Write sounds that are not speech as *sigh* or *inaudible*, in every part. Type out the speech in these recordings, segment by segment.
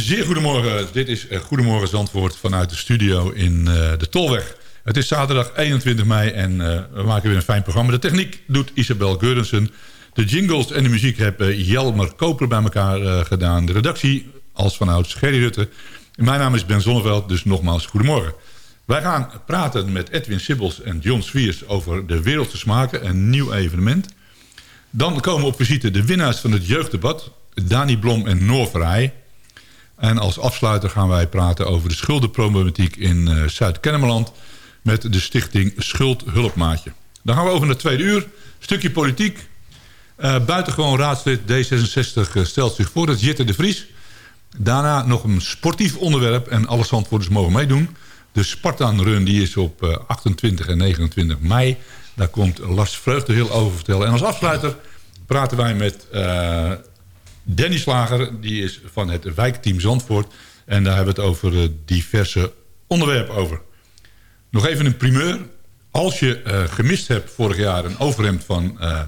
Zeer goedemorgen. Dit is eh, Goedemorgen Zandvoort vanuit de studio in uh, de Tolweg. Het is zaterdag 21 mei en uh, we maken weer een fijn programma. De techniek doet Isabel Geurensen. De jingles en de muziek hebben Jelmer Koper bij elkaar gedaan. De redactie als vanouds Gerry Rutte. Mijn naam is Ben Zonneveld, dus nogmaals goedemorgen. Wij gaan praten met Edwin Sibbels en John Swiers over de Wereldse Smaken, een nieuw evenement. Dan komen op visite de winnaars van het jeugddebat, Dani Blom en Noor Verheij. En als afsluiter gaan wij praten over de schuldenproblematiek in uh, Zuid-Kennemerland... met de stichting Schuldhulpmaatje. Dan gaan we over naar het tweede uur. Stukje politiek. Uh, buitengewoon raadslid D66 uh, stelt zich voor. Dat is Jitte de Vries. Daarna nog een sportief onderwerp. En alle zandwoorders mogen meedoen. De Spartan Run die is op 28 en 29 mei. Daar komt Lars Vreugdehil over vertellen. En als afsluiter praten wij met Danny Slager, die is van het wijkteam Zandvoort. En daar hebben we het over uh, diverse onderwerpen over. Nog even een primeur. Als je uh, gemist hebt vorig jaar een overhemd van uh,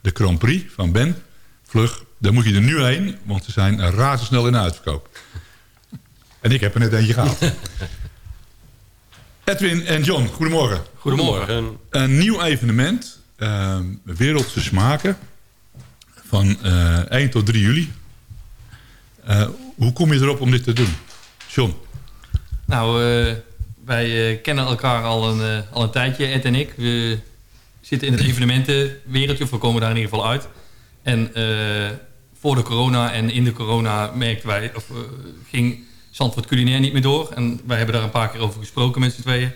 de Grand Prix van Ben, vlug, dan moet je er nu heen, want ze zijn razendsnel in de uitverkoop. En ik heb er net eentje gehaald. *laughs* Edwin en John, goedemorgen. Goedemorgen. Een nieuw evenement, uh, Wereldse Smaken, van uh, 1 tot 3 juli. Uh, hoe kom je erop om dit te doen? John? Nou, uh, wij kennen elkaar al een, al een tijdje, Ed en ik. We zitten in het evenementenwereldje, of we komen daar in ieder geval uit. En voor de corona en in de corona merkten wij, of ging Zandvoort culinair niet meer door. En wij hebben daar een paar keer over gesproken met z'n tweeën.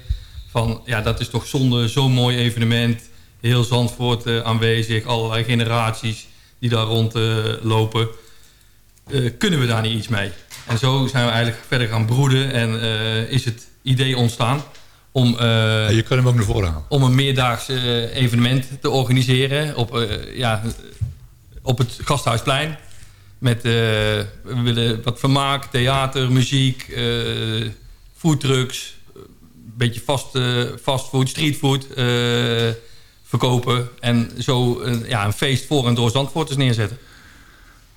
Van, ja, dat is toch zonde, zo'n mooi evenement. Heel Zandvoort aanwezig, allerlei generaties die daar rondlopen. Uh, uh, kunnen we daar niet iets mee? En zo zijn we eigenlijk verder gaan broeden en is het idee ontstaan... Om, ja, je kan hem ook naar voren halen. Om een meerdaags evenement te organiseren op, ja, op het Gasthuisplein. Met, we willen wat vermaak, theater, muziek, foodtrucks, een beetje fast, uh, fastfood, streetfood verkopen. En zo ja, een feest voor en door Zandvoorters neerzetten.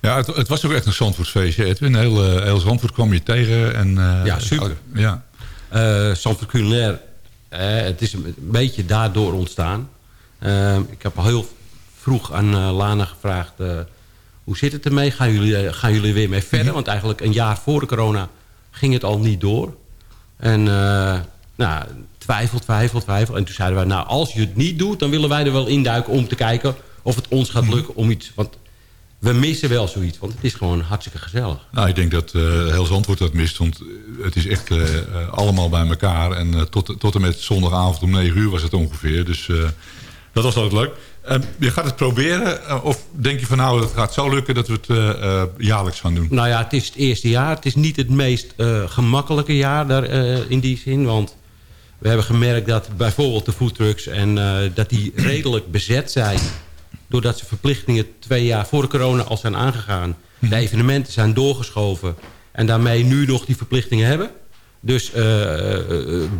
Ja, het, het, was ook echt een Zandvoortsfeestje, Edwin. Heel, heel Zandvoort kwam je tegen. En, ja, super. Ja. Zandvoort culinair, het is een beetje daardoor ontstaan. ik heb al heel vroeg aan Lana gevraagd hoe zit het ermee? Gaan jullie, gaan jullie weer mee verder? Want eigenlijk een jaar voor de corona ging het al niet door. En uh, nou, twijfel, twijfel, twijfel. En toen zeiden wij, nou, als je het niet doet... dan willen wij er wel induiken om te kijken of het ons gaat lukken om iets... Want we missen wel zoiets, want het is gewoon hartstikke gezellig. Nou, ik denk dat uh, heel Zandvoort dat mist, want het is echt uh, allemaal bij elkaar. En uh, tot, tot en met zondagavond om 9 uur was het ongeveer. Dus dat was altijd leuk. Uh, je gaat het proberen? Of denk je van nou, het gaat zo lukken dat we het jaarlijks gaan doen? Nou ja, het is het eerste jaar. Het is niet het meest gemakkelijke jaar daar, in die zin. Want we hebben gemerkt dat bijvoorbeeld de foodtrucks... en dat die redelijk bezet zijn... doordat ze verplichtingen twee jaar voor de corona al zijn aangegaan. De evenementen zijn doorgeschoven. En daarmee nu nog die verplichtingen hebben. Dus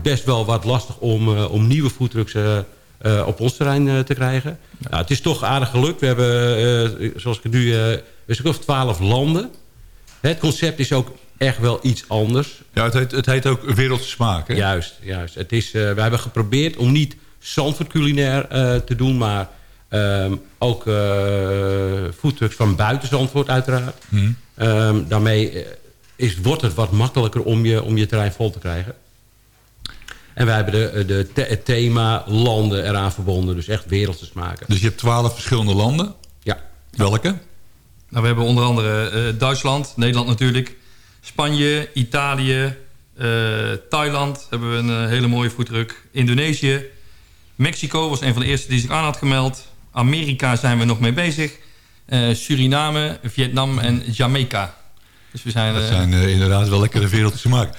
best wel wat lastig om, om nieuwe foodtrucks... Op ons terrein te krijgen. Ja. Nou, het is toch aardig gelukt. We hebben, zoals ik nu, we zijn of twaalf landen. Het concept is ook echt wel iets anders. Ja, het heet, het heet ook wereldse smaak. Hè? Juist, juist. Het is, we hebben geprobeerd om niet Zandvoort culinair te doen... maar um, ook foodtrucks van buiten Zandvoort uiteraard. Hmm. Um, daarmee is, wordt het wat makkelijker om je, om je terrein vol te krijgen. En wij hebben de, de the het thema landen eraan verbonden. Dus echt wereldse smaken. Dus je hebt twaalf verschillende landen? Ja. Welke? Nou, we hebben onder andere uh, Duitsland, Nederland natuurlijk. Spanje, Italië, uh, Thailand hebben we een uh, hele mooie voetdruk. Indonesië. Mexico was een van de eerste die zich aan had gemeld. Amerika zijn we nog mee bezig. Suriname, Vietnam en Jamaica. Dus we zijn, dat zijn inderdaad wel lekkere wereldse smaken.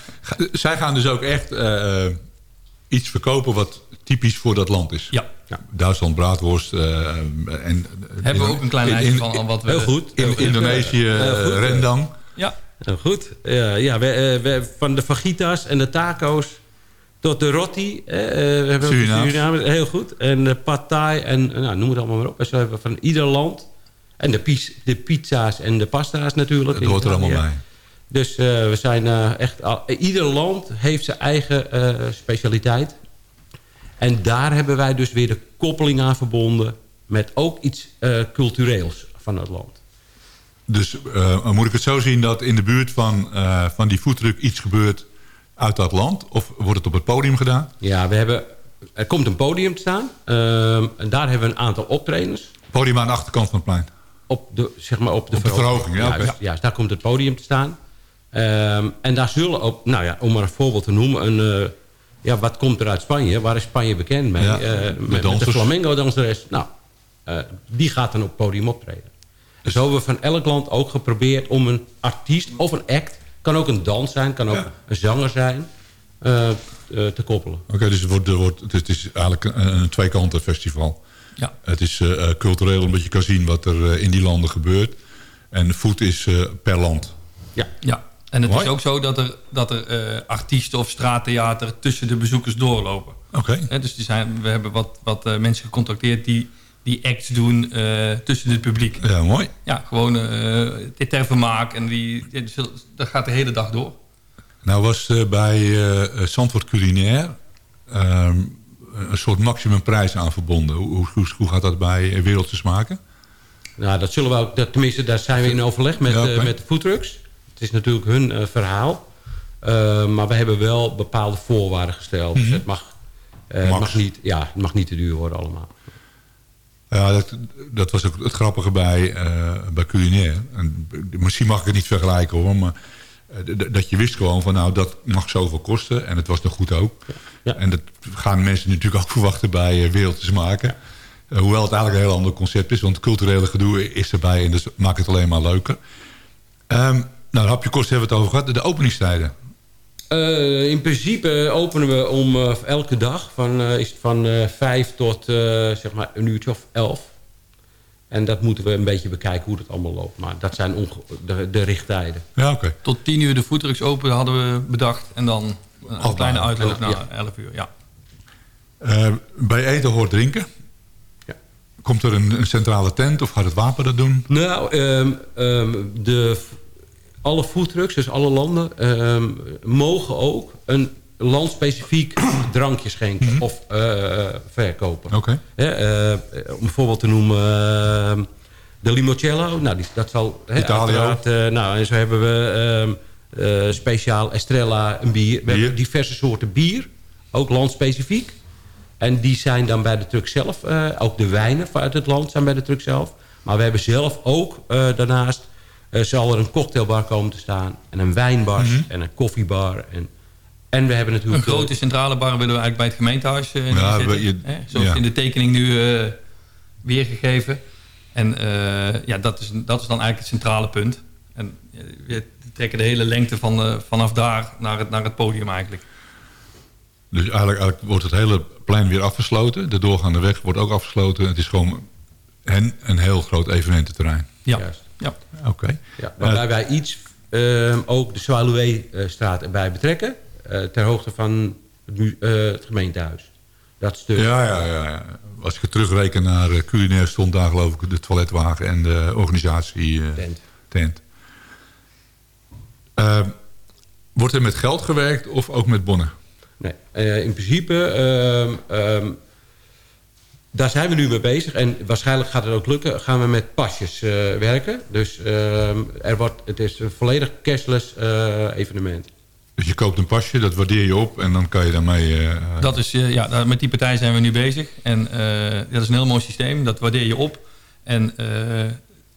Zij gaan dus ook echt iets verkopen wat typisch voor dat land is. Ja. ja Duitsland, braadworst. En, Hebben we ook een klein lijstje van wat we... Heel goed. In, Indonesië, rendang. Ja. Heel goed. Ja, ja we, we, van de fajitas en de taco's tot de roti. Uh, we hebben Suriname. Heel goed. En de pad thai en nou, noem het allemaal maar op. We hebben van ieder land. En de, de pizza's en de pasta's natuurlijk. Dat hoort er allemaal bij. Dus uh, we zijn uh, echt... Al, ieder land heeft zijn eigen uh, specialiteit. En daar hebben wij dus weer de koppeling aan verbonden... met ook iets cultureels van het land. Dus moet ik het zo zien dat in de buurt van, van die voetdruk iets gebeurt uit dat land? Of wordt het op het podium gedaan? Ja, we hebben, er komt een podium te staan. Ehm, en daar hebben we een aantal optredens. Podium aan de achterkant van het plein? Op de, zeg maar op de op verhoging. De verhoging ja, juist, okay. juist, daar komt het podium te staan. Um, en daar zullen ook, nou ja, om maar een voorbeeld te noemen... Een, uh, ja, wat komt er uit Spanje? Waar is Spanje bekend mee? Ja, met, met, de flamengo-danseres. Nou, uh, die gaat dan op het podium optreden. Dus zo hebben we van elk land ook geprobeerd om een artiest of een act... kan ook een dans zijn, kan ook ja. een zanger zijn... te koppelen. Oké, okay, dus het, wordt, het, wordt, het is eigenlijk een, een tweekanten festival. Ja. Het is cultureel omdat je kan zien wat er in die landen gebeurt. En food is per land. Ja. ja. En het Mooi. is ook zo dat er, dat er eh, artiesten of straattheater tussen de bezoekers doorlopen. Oké. Hè, dus die zijn, we hebben wat, wat eh, mensen gecontacteerd die, die acts doen eh, tussen het publiek. Ja, mooi. Ja, gewoon eh dit ter vermaak. En die, die- dat gaat de hele dag door. Nou was eh, bij eh Zandvoort Culinair ehm, een soort maximumprijs aan verbonden. Hoe, hoe, hoe, gaat dat bij eh, Wereldse Smaken? Nou, dat zullen we ook, dat, tenminste, daar zijn we in overleg met, Ja, eh, met de foodtrucks. Het is natuurlijk hun eh, verhaal. Eh, maar we hebben wel bepaalde voorwaarden gesteld. Dus het mag, eh, mag niet, ja, het mag niet te duur worden allemaal. Ja, dat, dat was ook het grappige bij, eh, bij culinair. En, misschien mag ik het niet vergelijken hoor, maar eh, dat je wist gewoon van nou dat mag zoveel kosten. En het was nog goed ook. Ja. En dat gaan mensen natuurlijk ook *laughs* verwachten bij uh, Wereldse Smaken. Eh, hoewel het eigenlijk een heel ander concept is, want het culturele gedoe is erbij en dus maakt het alleen maar leuker. Ehm, nou, de hapje kosten hebben we het over gehad. De openingstijden. Eh, in principe openen we om eh, elke dag. Van, eh, is het van eh, vijf tot eh, zeg maar een uurtje of elf. En dat moeten we een beetje bekijken hoe dat allemaal loopt. Maar dat zijn onge- de, de richttijden. Ja, oké. Tot 10 uur de foodtrucks open hadden we bedacht. En dan een kleine uitloop naar ja. 11 uur. Ja. Eh, bij eten hoort drinken. Ja. Komt er een, een centrale tent of gaat het wapen dat doen? Nou, ehm, ehm, de, alle foodtrucks, dus alle landen, ehm, mogen ook een landspecifiek drankje schenken of eh, verkopen. Oké. Eh, om een voorbeeld te noemen, ehm, de limoncello. Nou, die, dat zal... uiteraard, eh, nou, en zo hebben we ehm, eh, speciaal Estrella, een bier. We Bier. hebben diverse soorten bier, ook landspecifiek. En die zijn dan bij de truck zelf. ook de wijnen vanuit het land zijn bij de truck zelf. Maar we hebben zelf ook daarnaast... eh, zal er een cocktailbar komen te staan. En een wijnbar en een koffiebar. En, en we hebben Een natuurlijk... grote centrale bar willen we eigenlijk bij het gemeentehuis eh, Ja, we- je- Hè, Zoals ja. in de tekening nu eh, weergegeven. En eh, ja, dat is, dat is dan eigenlijk het centrale punt. En we trekken de hele lengte van, eh, vanaf daar naar het, naar het podium eigenlijk. Dus eigenlijk, eigenlijk wordt het hele plein weer afgesloten. De doorgaande weg wordt ook afgesloten. Het is gewoon een, een heel groot evenemententerrein. Ja. Juist. Ja. Oké. Ja, waarbij wij iets ehm, ook de Swaloué-straat erbij betrekken. eh, ter hoogte van het, eh, het gemeentehuis. Dat stuk. Ja, ja, ja, ja. Als ik het terugreken naar eh, culinair stond daar geloof ik de toiletwagen en de organisatie eh, Tent. tent. Eh, wordt er met geld gewerkt of ook met bonnen? Nee, eh, in principe... ehm, ehm, daar zijn we nu mee bezig. En waarschijnlijk gaat het ook lukken. Gaan we met pasjes eh, werken. Dus ehm, er wordt, het is een volledig cashless eh, evenement. Dus je koopt een pasje, dat waardeer je op en dan kan je daarmee... eh, Dat is, eh, ja, met die partij zijn we nu bezig. En eh, dat is een heel mooi systeem. Dat waardeer je op. En eh,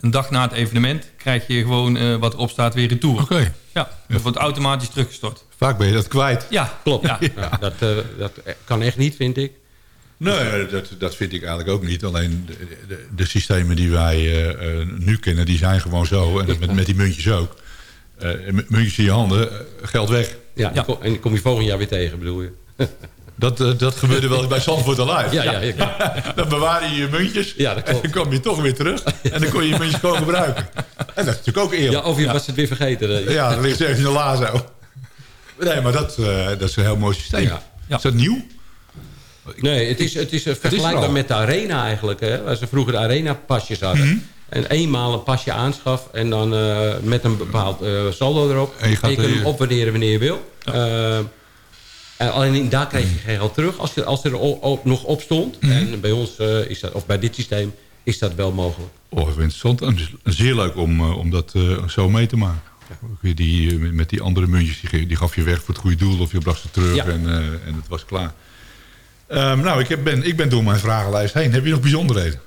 een dag na het evenement krijg je gewoon eh, wat erop staat weer retour. Oké, Ja, dat wordt automatisch teruggestort. vaak ben je dat kwijt. Ja, Klopt. Ja. Nou, dat, eh, dat kan echt niet, vind ik. Nee, dat, dat vind ik eigenlijk ook niet. Alleen de, de, de systemen die wij eh, eh, nu kennen, die zijn gewoon zo. En dat met, met die muntjes ook. Eh, muntjes in je handen, geld weg. Ja, Ja. En kom je volgend jaar weer tegen, bedoel je? *laughs* Dat, dat gebeurde wel bij Zandvoort Alive. Ja, ja, ja. *laughs* Dan bewaar je je muntjes. Ja, dat klopt. En dan kwam je toch weer terug. En dan kon je je muntjes gewoon gebruiken. En dat is natuurlijk ook ja eerlijk. of je was het weer vergeten. Ja, dan ligt ze even in de la zo. Nee, maar dat, eh, dat is een heel mooi systeem. Ja. Ja. Is dat nieuw? Nee, het is, het is eh, vergelijkbaar er met de arena eigenlijk. Hè, waar ze vroeger de arena pasjes hadden. Mhm. En eenmaal een pasje aanschaf en dan eh, met een bepaald eh, saldo erop. En je kunt hem opwaarderen wanneer je wil. En alleen daar kreeg je geen geld terug als, je, als er o- o- nog op stond. Mhm. En bij ons, is dat, of bij dit systeem, is dat wel mogelijk. Oh, interessant. En zeer leuk om, om dat zo mee te maken. Die, met die andere muntjes, die, die gaf je weg voor het goede doel... of je bracht ze terug Ja. en, en het was klaar. Ehm, nou, ik ben, ik ben door mijn vragenlijst heen. Heb je nog bijzonderheden?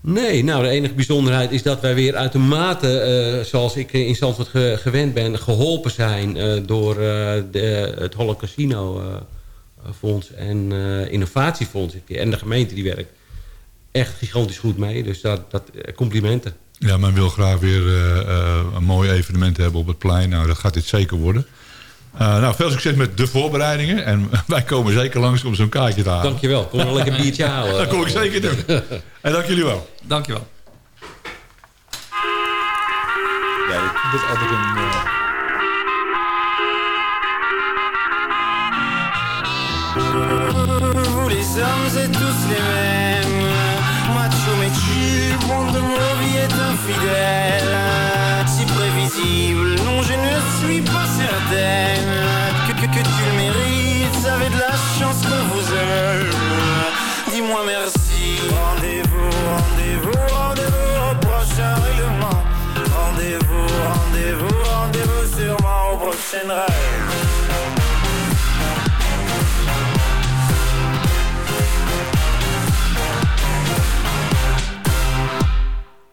Nee, nou de enige bijzonderheid is dat wij weer uitermate, eh, zoals ik in Zandvoort ge- gewend ben, geholpen zijn eh, door eh, de, het Holle Casino eh, Fonds en eh, Innovatiefonds. En de gemeente die werkt echt gigantisch goed mee. Dus dat, dat eh, complimenten. Ja, men wil graag weer eh, eh, een mooi evenement hebben op het plein. Nou, dat gaat dit zeker worden. Eh, nou, veel succes met de voorbereidingen. En *laughs* wij komen zeker langs om zo'n kaartje te halen. Dankjewel. Kom nog lekker een biertje *laughs* halen. Dat kom ik zeker doen. En dank jullie wel. Dankjewel. Ja, altijd een... Eh, les hommes et tous les mêmes que, que, tu le mérites. Avez de la chance qu'on vous aime. Dis-moi merci. Rendez-vous, rendez-vous, rendez-vous au prochain règlement. Rendez-vous, rendez-vous, rendez-vous sûrement au prochain rêve.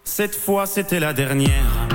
Cette fois c'était la dernière.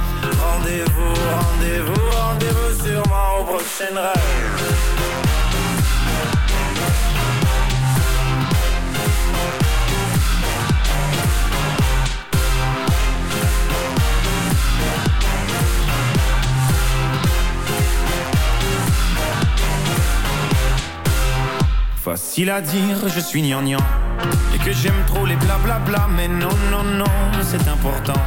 Rendez-vous, rendez-vous, rendez-vous sûrement au prochain rêve. Facile à dire, je suis gnangnan Et que j'aime trop les blablabla Mais non, non, non, c'est important.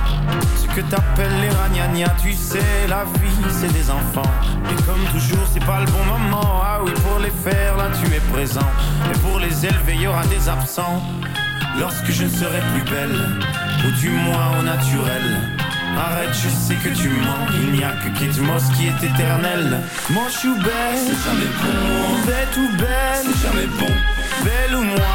Ce que t'appelles les ragnagnas Tu sais, la vie, c'est des enfants. Et comme toujours, c'est pas le bon moment. Ah oui, pour les faire, là, tu es présent. Et pour les élever, y aura des absents. Lorsque je ne serai plus belle Ou du moins au naturel Arrête, je sais que tu mens. Il n'y a que Kate Moss qui est éternel. Manche ou belle, c'est jamais bon. Bête ou belle, c'est jamais bon. Belle ou moi,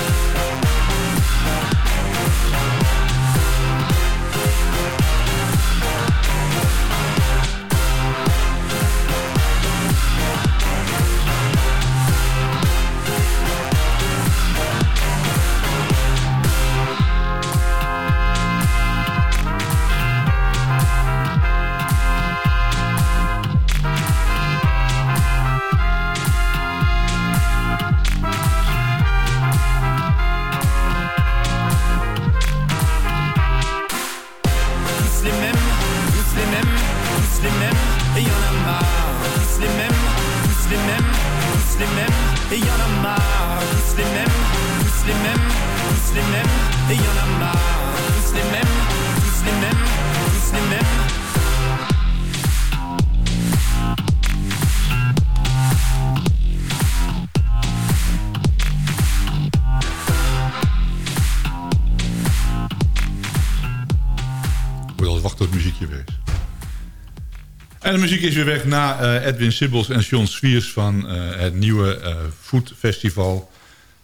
En de muziek is weer weg na eh, Edwin Sibbels en John Swiers... van eh, het nieuwe eh Food Festival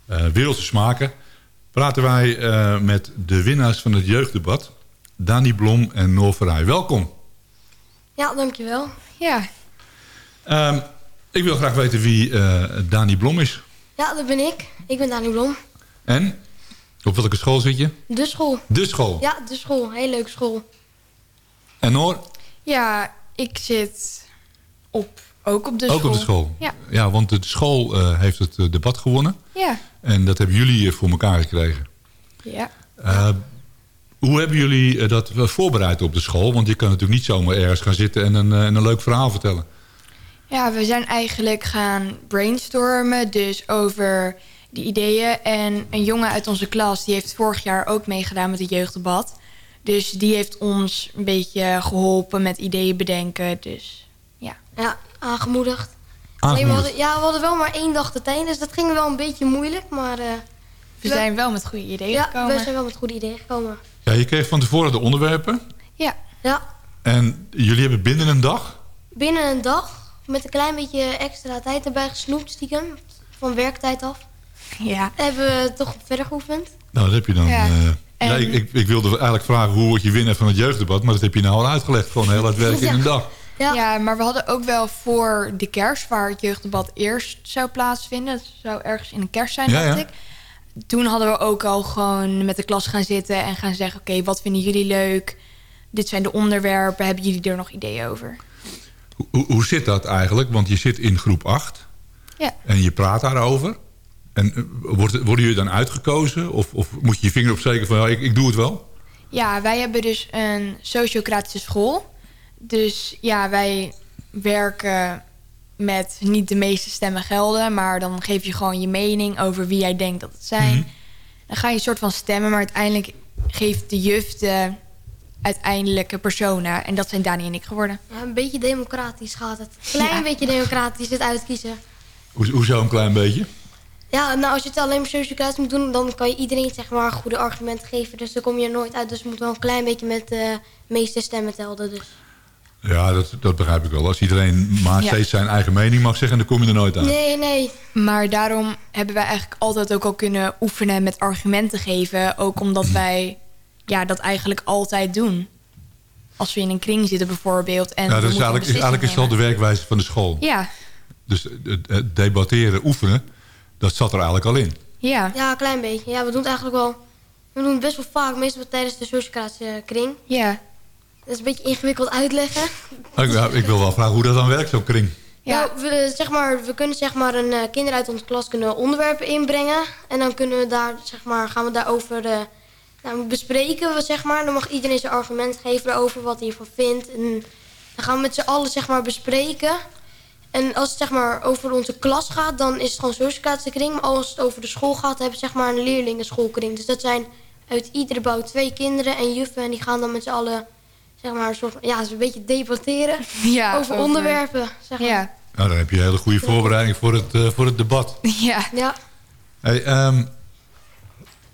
eh Wereldse Smaken. Praten wij eh, met de winnaars van het jeugddebat... Dani Blom en Noor Verheij. Welkom. Ja, dankjewel. Ja, Ehm, ik wil graag weten wie eh, Dani Blom is. Ja, dat ben ik. Ik ben Dani Blom. En? Op welke school zit je? De school. De school. Ja, de school. Heel leuke school. En Noor? ja, ik zit op, ook op de Ook school. op de school. Ja. ja want de school eh, heeft het eh, debat gewonnen. Ja, En dat hebben jullie voor elkaar gekregen. ja. Eh, hoe hebben jullie dat voorbereid op de school? Want je kan natuurlijk niet zomaar ergens gaan zitten en een, en een leuk verhaal vertellen. Ja, we zijn eigenlijk gaan brainstormen, dus over die ideeën. En een jongen uit onze klas, die heeft vorig jaar ook meegedaan met het jeugddebat. Dus die heeft ons een beetje geholpen met ideeën bedenken. Dus ja. Ja, aangemoedigd. Alleen we hadden, ja, we hadden wel maar één dag de tijd, dus dat ging wel een beetje moeilijk. Maar eh, We Ja. zijn wel met goede ideeën ja, gekomen. we zijn wel met goede ideeën gekomen. Ja, je kreeg van tevoren de onderwerpen. Ja, Ja, En jullie hebben binnen een dag... binnen een dag, met een klein beetje extra tijd erbij gesnoept stiekem, van werktijd af, ja. hebben we toch verder geoefend. Nou, dat heb je dan... Ja. eh, En- ja, ik, ik, ik wilde eigenlijk vragen hoe word je winnaar van het jeugddebat. Maar dat heb je nou al uitgelegd. Gewoon heel hard werken Ja. in een dag. Ja, Ja, maar we hadden ook wel voor de kerst, waar het jeugddebat eerst zou plaatsvinden. Het zou ergens in de kerst zijn, Ja, dacht ja. ik. toen hadden we ook al gewoon met de klas gaan zitten en gaan zeggen... oké, wat vinden jullie leuk? Dit zijn de onderwerpen. Hebben jullie er nog ideeën over? Hoe, hoe zit dat eigenlijk? Want je zit in groep 8 Ja. en je praat daarover. En eh, wordt, worden jullie dan uitgekozen? Of, of moet je je vinger opsteken van ja, ik, ik doe het wel? Ja, wij hebben dus een sociocratische school. Dus ja, wij werken met niet de meeste stemmen gelden... maar dan geef je gewoon je mening over wie jij denkt dat het zijn. Mhm. Dan ga je een soort van stemmen, maar uiteindelijk geeft de juf de uiteindelijke personen. En dat zijn Dani en ik geworden. Ja, een beetje democratisch gaat het. Een klein Ja. beetje democratisch het uitkiezen. Hoe, hoezo een klein beetje? Ja, nou als je het alleen maar sociocratisch moet doen... dan kan je iedereen zeg maar goede argumenten geven. Dus dan kom je er nooit uit. Dus je moet wel een klein beetje met de meeste stemmen telden. Dus. Ja, dat, dat begrijp ik wel. Als iedereen maar Ja. steeds zijn eigen mening mag zeggen... dan kom je er nooit uit. Nee, nee. Maar daarom hebben wij eigenlijk altijd ook al kunnen oefenen met argumenten geven. Ook omdat wij ja, dat eigenlijk altijd doen. Als we in een kring zitten bijvoorbeeld. En Ja, dat is eigenlijk, is, eigenlijk is het al de werkwijze van de school. Ja, Dus het, het debatteren, oefenen, dat zat er eigenlijk al in. ja, Ja, een klein beetje. Ja, we doen het eigenlijk wel... We doen het best wel vaak, meestal tijdens de sociocratische kring. ja. Dat is een beetje ingewikkeld uitleggen. *laughs* Ik, ik wil wel vragen hoe dat dan werkt, zo'n kring. Ja. Nou, we, zeg maar, we kunnen zeg maar een eh, kinder uit onze klas kunnen onderwerpen inbrengen. En dan kunnen we daar, zeg maar, gaan we daarover eh, nou, bespreken. We, zeg maar. Dan mag iedereen zijn argument geven over wat hij ervan vindt. En dan gaan we met z'n allen zeg maar, bespreken. En als het zeg maar, over onze klas gaat, dan is het gewoon sociocratische kring. Maar als het over de school gaat, dan hebben we zeg maar, een leerlingenschoolkring. Dus dat zijn uit iedere bouw twee kinderen en juffen. En die gaan dan met z'n allen zeg maar, een soort ja, een beetje debatteren *laughs* ja over onderwerpen. Zeg maar. Ja, Nou, dan heb je een hele goede voorbereiding voor het, eh, voor het debat. *laughs* ja. ja. Hey, ehm,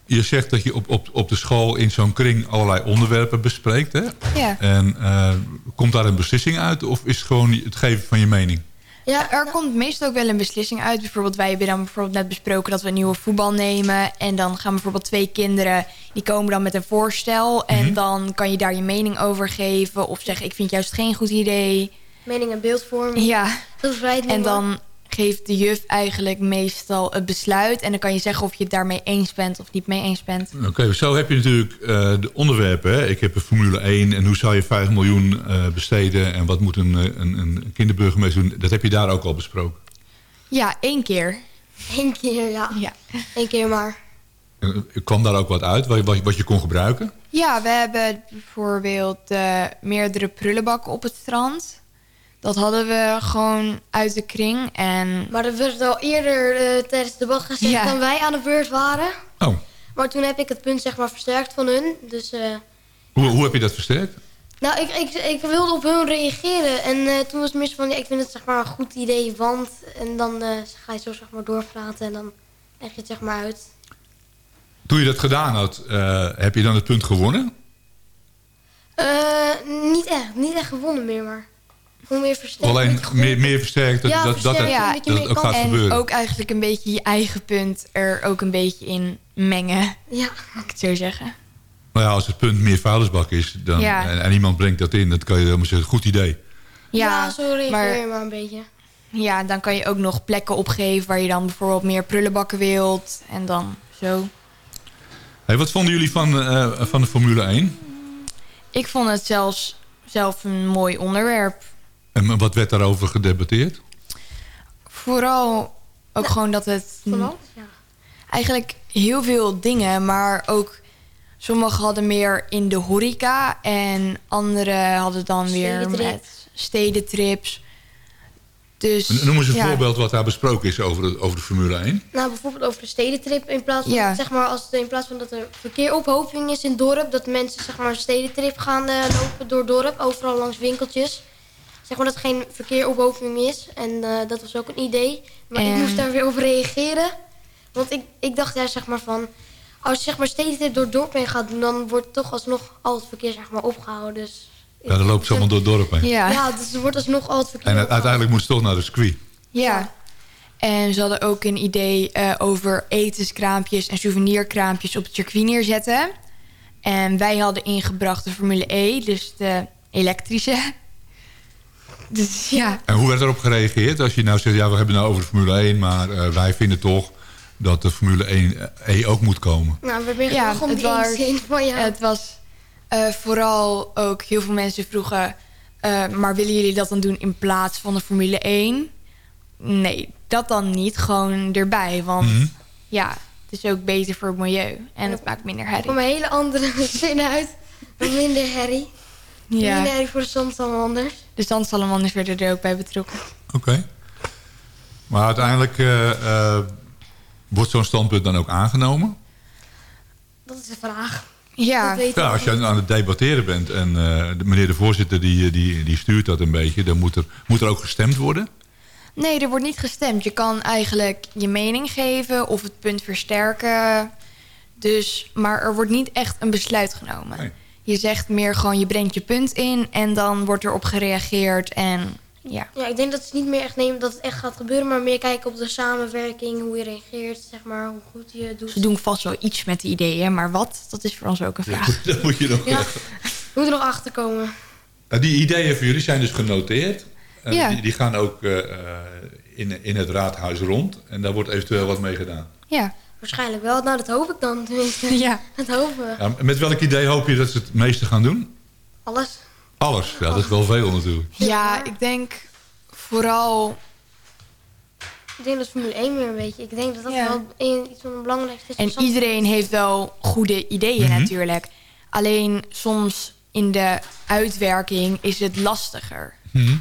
je zegt dat je op, op, op de school in zo'n kring allerlei onderwerpen bespreekt. Hè? ja. En eh, komt daar een beslissing uit of is het gewoon het geven van je mening? Ja, Er komt meestal ook wel een beslissing uit. Bijvoorbeeld, wij hebben dan bijvoorbeeld net besproken dat we een nieuwe voetbal nemen. En dan gaan bijvoorbeeld twee kinderen, die komen dan met een voorstel. En dan kan je daar je mening over geven. Of zeggen, ik vind juist geen goed idee. mening en beeldvorming. Ja, Dat is en dan geeft de juf eigenlijk meestal het besluit. En dan kan je zeggen of je het daarmee eens bent of niet mee eens bent. Oké, zo heb je natuurlijk eh, de onderwerpen. Hè? Ik heb een Formule 1 en hoe zou je 5 miljoen eh, besteden... en wat moet een, eh, een, een kinderburgemeester doen. Dat heb je daar ook al besproken. Ja, één keer. Eén keer, ja. Ja. Eén keer maar. Eh, kwam daar ook wat uit wat, wat, wat je kon gebruiken? Ja, we hebben bijvoorbeeld eh, meerdere prullenbakken op het strand. Dat hadden we gewoon uit de kring. En Maar dat werd al eerder eh, tijdens het debat gezegd Ja. dan wij aan de beurt waren. Oh, Maar toen heb ik het punt zeg maar versterkt van hun. Dus eh, hoe, hoe heb je dat versterkt? nou, ik, ik, ik wilde op hun reageren. En eh, toen was het meer van, ja, ik vind het zeg maar een goed idee, want... En dan eh, ga je zo zeg maar doorpraten en dan leg je het zeg maar uit. Toen je dat gedaan had, eh, heb je dan het punt gewonnen? Eh, niet echt, niet echt gewonnen meer, maar hoe meer versterkt. Alleen meer, meer versterkt dat, Ja, dat, dat, versterkt, ook gaat en gebeuren. ook eigenlijk een beetje je eigen punt er ook een beetje in mengen. Ja, Mag ik het zo zeggen. Nou ja, als het punt meer vuilnisbak is dan, Ja. en, en iemand brengt dat in... dan kan je helemaal zeggen, goed idee. ja, zo reageer maar- je maar een beetje. Ja, dan kan je ook nog plekken opgeven waar je dan bijvoorbeeld meer prullenbakken wilt. En dan zo. Hey, wat vonden jullie van, eh, van de Formule 1? Ik vond het zelfs zelf een mooi onderwerp. En wat werd daarover gedebatteerd? Vooral ook gewoon dat het ja. eigenlijk heel veel dingen, maar ook sommigen hadden meer in de horeca en anderen hadden dan weer met stedentrips. Dus Noem eens een ja, voorbeeld wat daar besproken is over de, over de Formule 1. Nou, bijvoorbeeld over de stedentrip. In plaats van, Ja. zeg maar, als, in plaats van dat er verkeerophoping is in het dorp... dat mensen zeg maar, een stedentrip gaan eh, lopen door het dorp. Overal langs winkeltjes. Zeg maar dat er geen verkeerophoping is. En eh, dat was ook een idee. Maar ik moest daar weer op reageren. Want ik, ik dacht daar zeg maar van... Als je zeg maar stedentrip door het dorp heen gaat doen... dan wordt toch alsnog al het verkeer zeg maar, opgehouden. Dus, Ja, dan loopt ze allemaal door het dorp heen. Ja, ja. Ja, dus er wordt alsnog al het verkeer En opgehouden. uiteindelijk moet ze toch naar de circuit. En ze hadden ook een idee eh, over etenskraampjes en souvenirkraampjes op het circuit neerzetten. En wij hadden ingebracht de Formule E, dus de elektrische. Dus ja, En hoe werd erop gereageerd? Als je nou zegt, ja, we hebben het nou over de Formule 1... maar eh, wij vinden toch dat de Formule 1 E ook moet komen? Nou, we zijn Ja, gewoon het was- zin van ja. Het was eh, vooral ook heel veel mensen vroegen... eh, maar willen jullie dat dan doen in plaats van de Formule 1? Nee, dat dan niet. Gewoon erbij. Want Mhm. ja, het is ook beter voor het milieu. En het maakt minder Er herrie. komen hele andere *laughs* zinnen uit. Minder herrie. Ja, voor de zandsalamanders. de zandsalamanders werden er ook bij betrokken. Oké. Maar uiteindelijk eh, eh, wordt zo'n standpunt dan ook aangenomen? Dat is de vraag. Ja, Ja, als je aan het debatteren bent en eh, de, meneer de voorzitter die, die, die stuurt dat een beetje... dan moet er, moet er ook gestemd worden? nee, er wordt niet gestemd. Je kan eigenlijk je mening geven of het punt versterken. Dus, maar er wordt niet echt een besluit genomen. Nee. Je zegt meer gewoon, je brengt je punt in... en dan wordt erop gereageerd en ja. Ja, ik denk dat ze niet meer echt nemen dat het echt gaat gebeuren. Maar meer kijken op de samenwerking. Hoe je reageert, zeg maar. Hoe goed je doet. Ze doen vast wel iets met de ideeën, maar wat? Dat is voor ons ook een vraag. *laughs* Dat moet je nog... Ja, moet er nog achter komen. Nou, die ideeën van jullie zijn dus genoteerd. En Ja. die, die gaan ook eh, eh, in, in het raadhuis rond. En daar wordt eventueel wat mee gedaan. Ja, Waarschijnlijk wel. Nou, dat hoop ik dan tenminste. ja. *laughs* Dat hopen we. Ja, met welk idee hoop je dat ze het meeste gaan doen? Alles. Alles. Ja, dat is wel veel natuurlijk. ja ik denk vooral... Ik denk dat Formule 1 weer een beetje. Ik denk dat dat Ja. wel een, iets van het belangrijkste is. En iedereen heeft wel goede ideeën Mhm. natuurlijk. Alleen soms in de uitwerking is het lastiger. Mhm.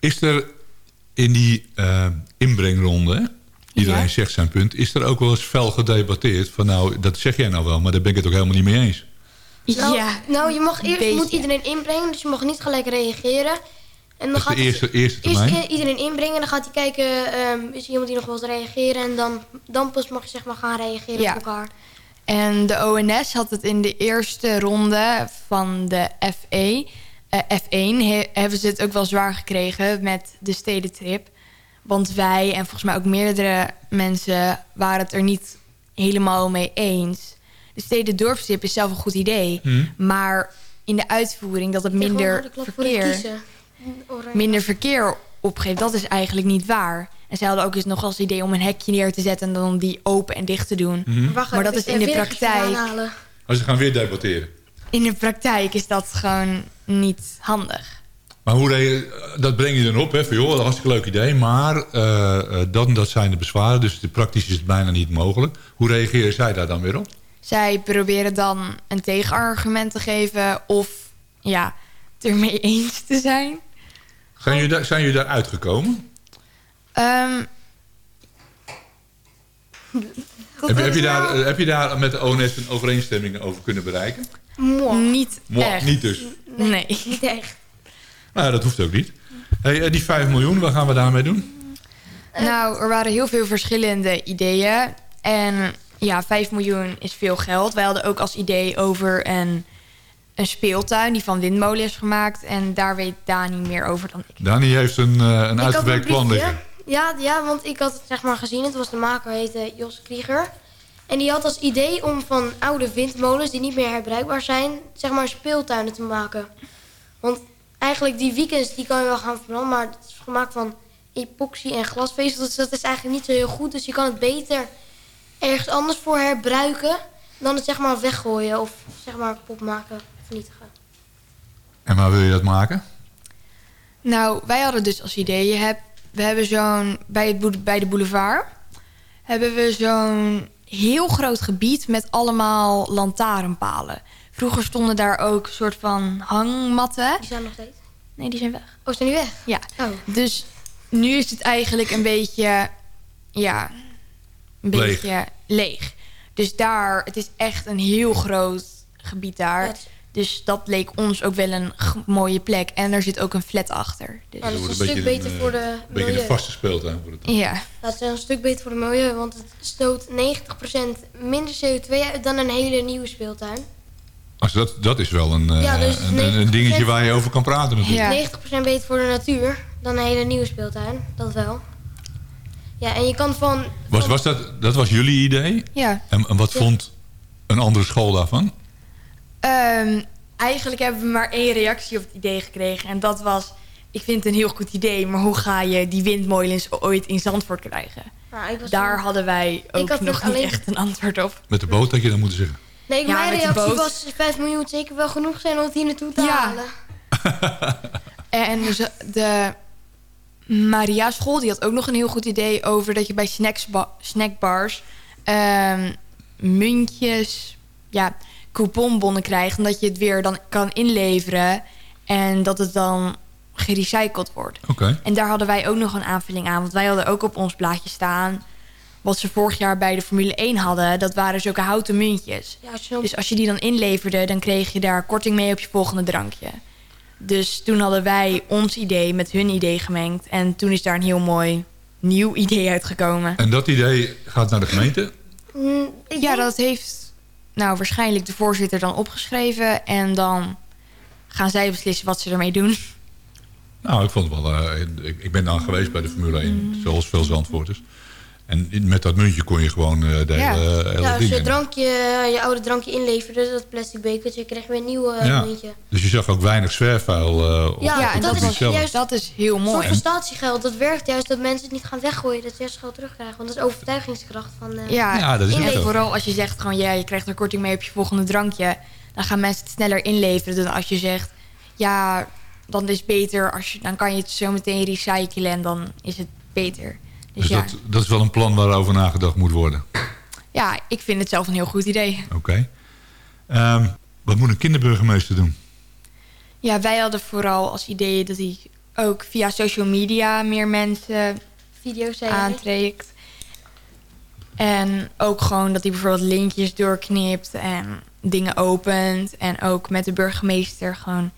Is er in die eh, inbrengronde? Iedereen Ja. zegt zijn punt... is er ook wel eens fel gedebatteerd van nou, dat zeg jij nou wel... maar daar ben ik het ook helemaal niet mee eens. Nou, ja, nou, je mag eerst moet iedereen inbrengen, dus je mag niet gelijk reageren. En dan Dat is gaat de eerste, eerste eerst termijn. iedereen inbrengen, dan gaat hij kijken, ehm, is er iemand die nog wil reageren? En dan, dan pas mag je zeg maar gaan reageren Ja. op elkaar. En de ONS had het in de eerste ronde van de FE, eh, F1... he- hebben ze het ook wel zwaar gekregen met de stedentrip. Want wij en volgens mij ook meerdere mensen... waren het er niet helemaal mee eens. De steden-dorpstrip is zelf een goed idee. Hm. Maar in de uitvoering dat het minder verkeer, minder verkeer opgeeft... dat is eigenlijk niet waar. En ze hadden ook eens nog als idee om een hekje neer te zetten... en dan die open en dicht te doen. Hm. Wacht, maar dat is in de praktijk- aanhalen. Maar ze gaan weer debatteren. In de praktijk is dat gewoon niet handig. Maar hoe rea- dat breng je dan op, hè? Van, joh, dat is een hartstikke leuk idee. Maar eh, eh, dat, dat zijn de bezwaren, dus de praktisch is het bijna niet mogelijk. Hoe reageren zij daar dan weer op? Zij proberen dan een tegenargument te geven... of ja, het ermee eens te zijn. Zijn jullie, daar, zijn jullie daar uitgekomen? Ehm, Heb, je- heb, je daar, eh, heb je daar met de ONS een overeenstemming over kunnen bereiken? Niet echt. Niet dus. Nee. Niet echt. Nou, ja, dat hoeft ook niet. Hey, eh, die 5 miljoen, wat gaan we daarmee doen? Nou, er waren heel veel verschillende ideeën. En ja, 5 miljoen is veel geld. Wij hadden ook als idee over een, een speeltuin... die van windmolen is gemaakt. En daar weet Dani meer over dan ik. Dani heeft een, eh, een uitgewerkt plan liggen. Ja, ja, want ik had het zeg maar gezien. Het was de maker, heette Jos Krieger. En die had als idee om van oude windmolens die niet meer herbruikbaar zijn, zeg maar speeltuinen te maken. Want eigenlijk die weekends die kan je wel gaan verbranden, maar het is gemaakt van epoxy en glasvezel. Dus dat is eigenlijk niet zo heel goed. Dus je kan het beter ergens anders voor herbruiken dan het zeg maar weggooien of zeg maar kapot maken, vernietigen. En waar wil je dat maken? Nou, wij hadden dus als idee... Je hebt, we hebben zo'n... Bij, het, bij de boulevard... hebben we zo'n heel groot gebied... met allemaal lantaarnpalen. Vroeger stonden daar ook soort van hangmatten. Die zijn nog steeds. Nee, die zijn weg. Oh, zijn die weg? Ja. Oh. Dus nu is het eigenlijk een beetje... Ja, een Leeg. beetje leeg. Dus daar... Het is echt een heel groot gebied daar. Ja, Dus dat leek ons ook wel een mooie plek. En er zit ook een flat achter. Dus, Ja, dat is een een stuk beter een, voor eh, de Een beetje een vaste speeltuin voor het. ja. Dat is een stuk beter voor het milieu, want het stoot 90% minder CO2 uit dan een hele nieuwe speeltuin. Als dat, dat is wel een, eh, Ja, dus een, dingetje waar je over kan praten natuurlijk. Ja. 90% beter voor de natuur dan een hele nieuwe speeltuin, dat wel. Ja, en je kan van... Was, van- was dat, dat was jullie idee? ja. En, en wat vond een andere school daarvan? Ehm, eigenlijk hebben we maar één reactie op het idee gekregen. En dat was, ik vind het een heel goed idee... maar hoe ga je die windmolens ooit in Zandvoort krijgen? Nou, ik was Daar hadden wij ook had nog niet alleen- echt een antwoord op. Met de boot had je dan moeten zeggen. Nee, Ja, mijn reactie boot. was 5 miljoen moet zeker wel genoeg zijn om het hier naartoe te Ja. halen. *laughs* En dus de Maria School die had ook nog een heel goed idee over dat je bij snacksba- snackbars ehm, muntjes, ja, couponbonnen krijgt. En dat je het weer dan kan inleveren en dat het dan gerecycled wordt. Oké. En daar hadden wij ook nog een aanvulling aan. Want wij hadden ook op ons blaadje staan... wat ze vorig jaar bij de Formule 1 hadden. Dat waren zulke houten muntjes. Ja, als je dan- Dus als je die dan inleverde... dan kreeg je daar korting mee op je volgende drankje. Dus toen hadden wij ons idee met hun idee gemengd. En toen is daar een heel mooi nieuw idee uitgekomen. En dat idee gaat naar de gemeente? Mm, Ja, dat heeft nou waarschijnlijk de voorzitter dan opgeschreven. En dan gaan zij beslissen wat ze ermee doen. Nou, ik vond het wel... eh, ik, ik ben dan geweest bij de Formule 1, Mm. zoals veel Zandvoorters. En met dat muntje kon je gewoon eh, de Ja. hele, hele ja, als ding je, drankje, je oude drankje inleverde, dat plastic bekertje, kreeg je weer een nieuw eh, Ja. muntje. Dus je zag ook weinig zwerfvuil eh, op, Ja, op ja, en dat zelf. juist- Dat is heel Een soort mooi. van statiegeld, dat werkt juist dat mensen het niet gaan weggooien, dat ze juist geld terugkrijgen. Want dat is overtuigingskracht van... eh, Ja, Ja, dat is ook zo. vooral als je zegt gewoon ja, je krijgt er korting mee op je volgende drankje, dan gaan mensen het sneller inleveren dan als je zegt ja, dan is het beter als je dan kan je het zo meteen recyclen en dan is het beter. Dus, Dus ja. dat, dat is wel een plan waarover nagedacht moet worden. ja, ik vind het zelf een heel goed idee. Oké. Ehm, wat moet een kinderburgemeester doen? Ja, wij hadden vooral als idee dat hij ook via social media meer mensen Video's aantrekt. En ook gewoon dat hij bijvoorbeeld linkjes doorknipt en dingen opent. En ook met de burgemeester gewoon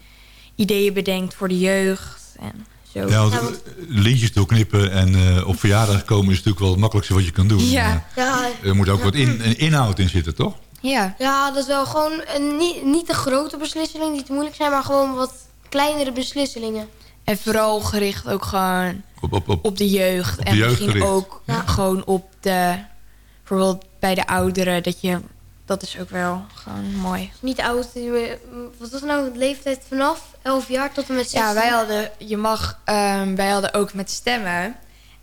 ideeën bedenkt voor de jeugd. En zo. Ja, want Ja, want- eh, lintjes doorknippen en eh, op verjaardag komen is natuurlijk wel het makkelijkste wat je kan doen. Ja. Maar Ja, er moet ook wat in, een inhoud in zitten, toch? ja. ja, dat is wel gewoon een, niet, niet de grote beslissingen die te moeilijk zijn, maar gewoon wat kleinere beslissingen. En vooral gericht ook gewoon Op, op, op. op de jeugd. Op de en jeugd misschien gericht. ook Ja. gewoon op de... Bijvoorbeeld bij de ouderen. Dat je... Dat is ook wel gewoon mooi. Niet oud, je- wat was nou de leeftijd vanaf 11 jaar tot en met 16? Ja, wij hadden, je mag, ehm, wij hadden ook met stemmen.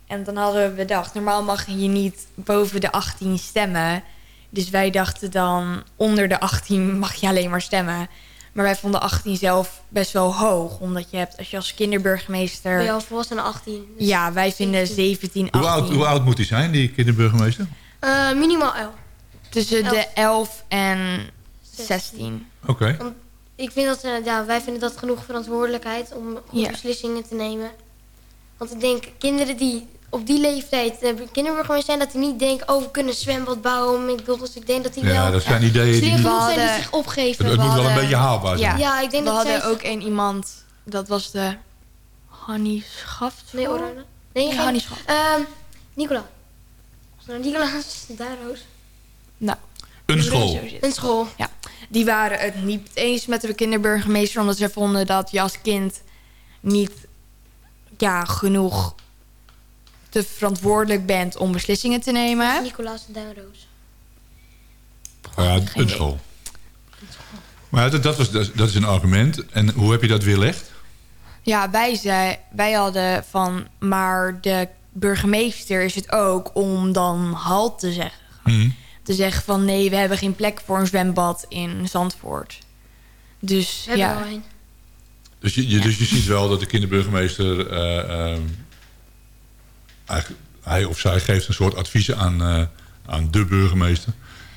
En dan hadden we bedacht, normaal mag je niet boven de 18 stemmen. Dus wij dachten dan, onder de 18 mag je alleen maar stemmen. Maar wij vonden 18 zelf best wel hoog. Omdat je hebt, als je als kinderburgemeester... Ben je al volwassen 18. dus- Ja, wij vinden 17, 18. Hoe oud, hoe oud moet hij zijn, die kinderburgemeester? Eh, minimaal 11. Tussen de 11 11 en 16. Oké. Ik vind dat, eh, ja, wij vinden dat genoeg verantwoordelijkheid om Ja. beslissingen te nemen. Want ik denk, kinderen die op die leeftijd uh, kinderburgemeester zijn, dat die niet denken, oh, we kunnen zwembad bouwen, McDonald's. Ik denk dat die Ja, wel dat zijn ideeën die... Het, genoeg zijn die zich opgeven. het moet wel een beetje haalbaar zijn. Ja. Ja, ik denk We dat hadden zij... ook een iemand, dat was de Hannie Schaft. Nee, Oranje. Nee, Ja, Hannie Schaft. Ehm, Nicola. Nicolaas, *laughs* daar Roos. Nou, Een school. Een school. Ja, die waren het niet eens met de kinderburgemeester... omdat ze vonden dat je als kind niet ja, genoeg te verantwoordelijk bent om beslissingen te nemen. Nicolaas en Duinroos. Ja, Geen een idee. school. Maar dat, dat, was, dat, dat is een argument. En hoe heb je dat weerlegd? Ja, wij, zei, wij hadden van... maar de burgemeester is het ook om dan halt te zeggen. Hm. Te zeggen van nee, we hebben geen plek voor een zwembad in Zandvoort. Dus We hebben ja. Dus, je, je- dus je ziet wel dat de kinderburgemeester... eh, ehm, eigenlijk, hij of zij geeft een soort adviezen aan, eh, aan de burgemeester.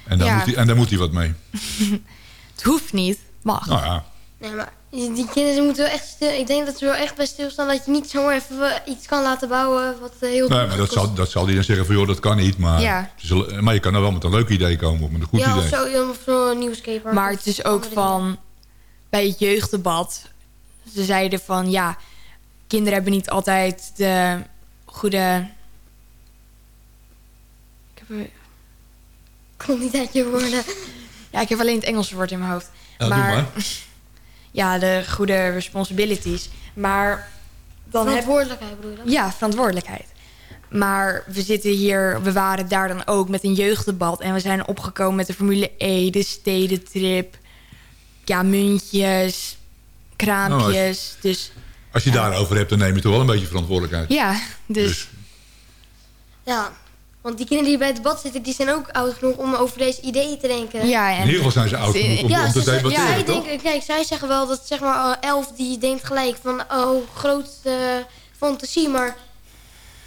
En daar, Ja. moet hij, en daar moet hij wat mee. *laughs* het hoeft niet, mag. Nou ja, Nee, maar die die kinderen moeten wel echt stil... Ik denk dat ze wel echt bij stilstaan dat je niet zomaar even iets kan laten bouwen wat eh, heel nee, maar dat zal, dat zal hij dan zeggen van... joh, dat kan niet, maar, Ja. ze zullen- maar je kan er wel met een leuk idee komen. Of met een goed ja, idee. of zo, of zo'n nieuwscaper. Maar het is ook van bij het jeugddebat. Ze zeiden van ja, kinderen hebben niet altijd de goede. Ik heb, niet uit je woorden. ja, ik heb alleen het Engelse woord in mijn hoofd. Ja, doe maar. *laughs* ja, de goede responsibilities. Maar dan Verantwoordelijkheid bedoel je dat? Ja, verantwoordelijkheid. Maar we zitten hier, we waren daar dan ook met een jeugddebat. En we zijn opgekomen met de Formule E, de stedentrip. Ja, muntjes, kraampjes. Dus Als je daarover hebt, dan neem je toch wel een beetje verantwoordelijkheid. ja, dus, Dus Ja. Want die kinderen die bij het debat zitten, die zijn ook oud genoeg om over deze ideeën te denken. Ja, In en ieder geval zijn ze oud genoeg om, Ja, om te debatteren, zij toch? denken, kijk, zij zeggen wel dat zeg maar eh, elf die denkt gelijk van oh groot eh, fantasie, maar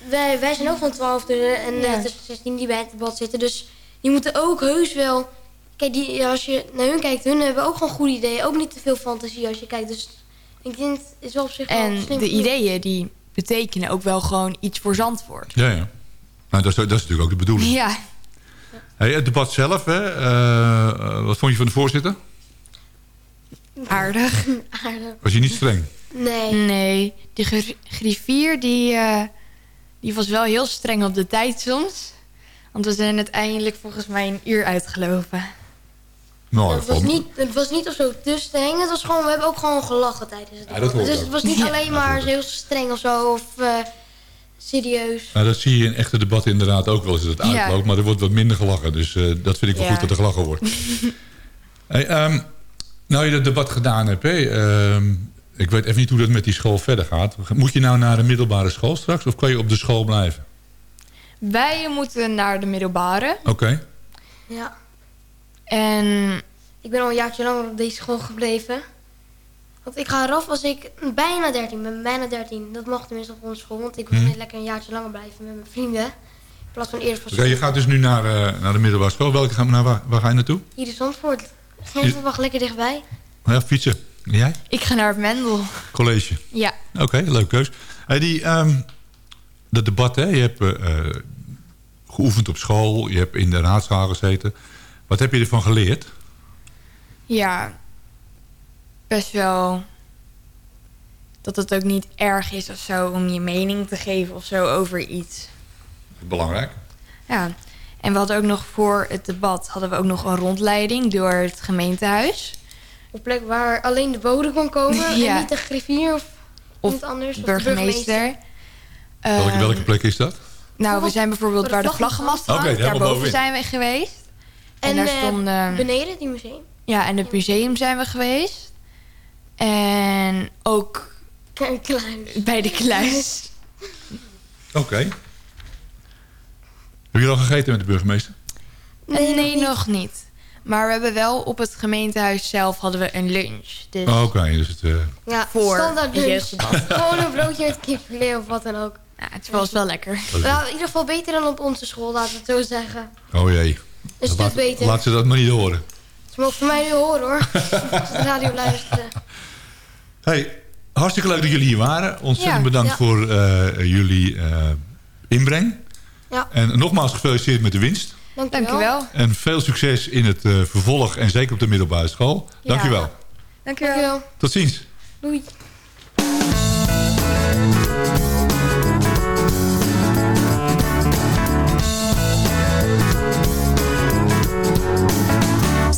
wij, wij zijn ook van 12 dus, en Ja. eh, tussen 16 die bij het debat zitten, dus die moeten ook heus wel. Kijk, die, als je naar hun kijkt, hun hebben ook gewoon goede ideeën, ook niet te veel fantasie als je kijkt, dus ik denk het is wel op zich wel en de ideeën die betekenen ook wel gewoon iets voor Zandvoort. Ja, ja. Nou, dat is, dat is natuurlijk ook de bedoeling. Ja, Hey, het debat zelf, hè, eh, wat vond je van de voorzitter? aardig. Aardig. Was je niet streng? Nee. Nee, die gr- griffier die, eh, die was wel heel streng op de tijd soms. Want we zijn uiteindelijk volgens mij een uur uitgelopen. Nou, het, was niet, het was niet of zo tussen te hangen. Het was gewoon, we hebben ook gewoon gelachen tijdens het Ja, dat Dus het was niet Ja, alleen maar heel streng of zo. Of eh, serieus. Nou, dat zie je in echte debatten inderdaad ook wel eens dat het Ja. uitloopt. Maar er wordt wat minder gelachen. Dus eh, dat vind ik wel Ja. goed dat er gelachen wordt. *laughs* hey, ehm, nou je dat debat gedaan hebt. Hè, ehm, ik weet even niet hoe dat met die school verder gaat. Moet je nou naar de middelbare school straks? Of kan je op de school blijven? Wij moeten naar de middelbare. Oké. Ja. En Ik ben al een jaartje langer op deze school gebleven. Want ik ga eraf als ik bijna 13 ben. Bijna 13. Dat mag tenminste op onze school. Want ik wil Mhm. net lekker een jaartje langer blijven met mijn vrienden. In plaats van eerder van Oké, je gaat dus nu naar, eh, naar de middelbare school. Welke gaan we naar, waar, waar ga je naartoe? Hier in Zandvoort. Wacht lekker dichtbij. Ja, fietsen. En jij? ik ga naar het Mendel. College. Ja, Oké, leuke keus. Hey, die, ehm, dat debat, hè, je hebt eh, eh, geoefend op school, je hebt in de raadzaal gezeten. Wat heb je ervan geleerd? ja. Best wel dat het ook niet erg is of zo om je mening te geven of zo over iets. Belangrijk. Ja, en we hadden ook nog voor het debat hadden we ook nog een rondleiding door het gemeentehuis. Op plek waar alleen de bode kon komen. *laughs* Ja. En niet de griffier of, Of iemand anders. De of de burgemeester. Welke, Ehm, welke plek is dat? Nou, we zijn bijvoorbeeld waar de vlaggenmast. hangt. helemaal Daarboven zijn we geweest. En, En daar eh, stonden... beneden, die museum. Ja, en het museum zijn we geweest. En ook Een kluis. bij de kluis. Oké. Heb je al gegeten met de burgemeester? Nee, Nee, nog niet. nog niet. Maar we hebben wel op het gemeentehuis zelf hadden we een lunch. Dus Oh, Oké, dus het, eh, Ja, voor standaard lunch. Gewoon een broodje met kipfilet of wat dan ook. ja, het was wel lekker. Nou, in ieder geval beter dan op onze school, laten we het zo zeggen. oh jee. Een stuk laat, beter. laat ze dat maar niet horen. Ze mogen voor mij nu horen hoor. Als de radio luisteren. Hey, hartstikke leuk dat jullie hier waren. Ontzettend Ja, bedankt ja. voor eh, jullie eh, inbreng. Ja. En nogmaals gefeliciteerd met de winst. Dankjewel. Dankjewel. En veel succes in het eh, vervolg en zeker op de middelbare school. Ja. Dankjewel. Dankjewel. Dankjewel. Tot ziens. Doei.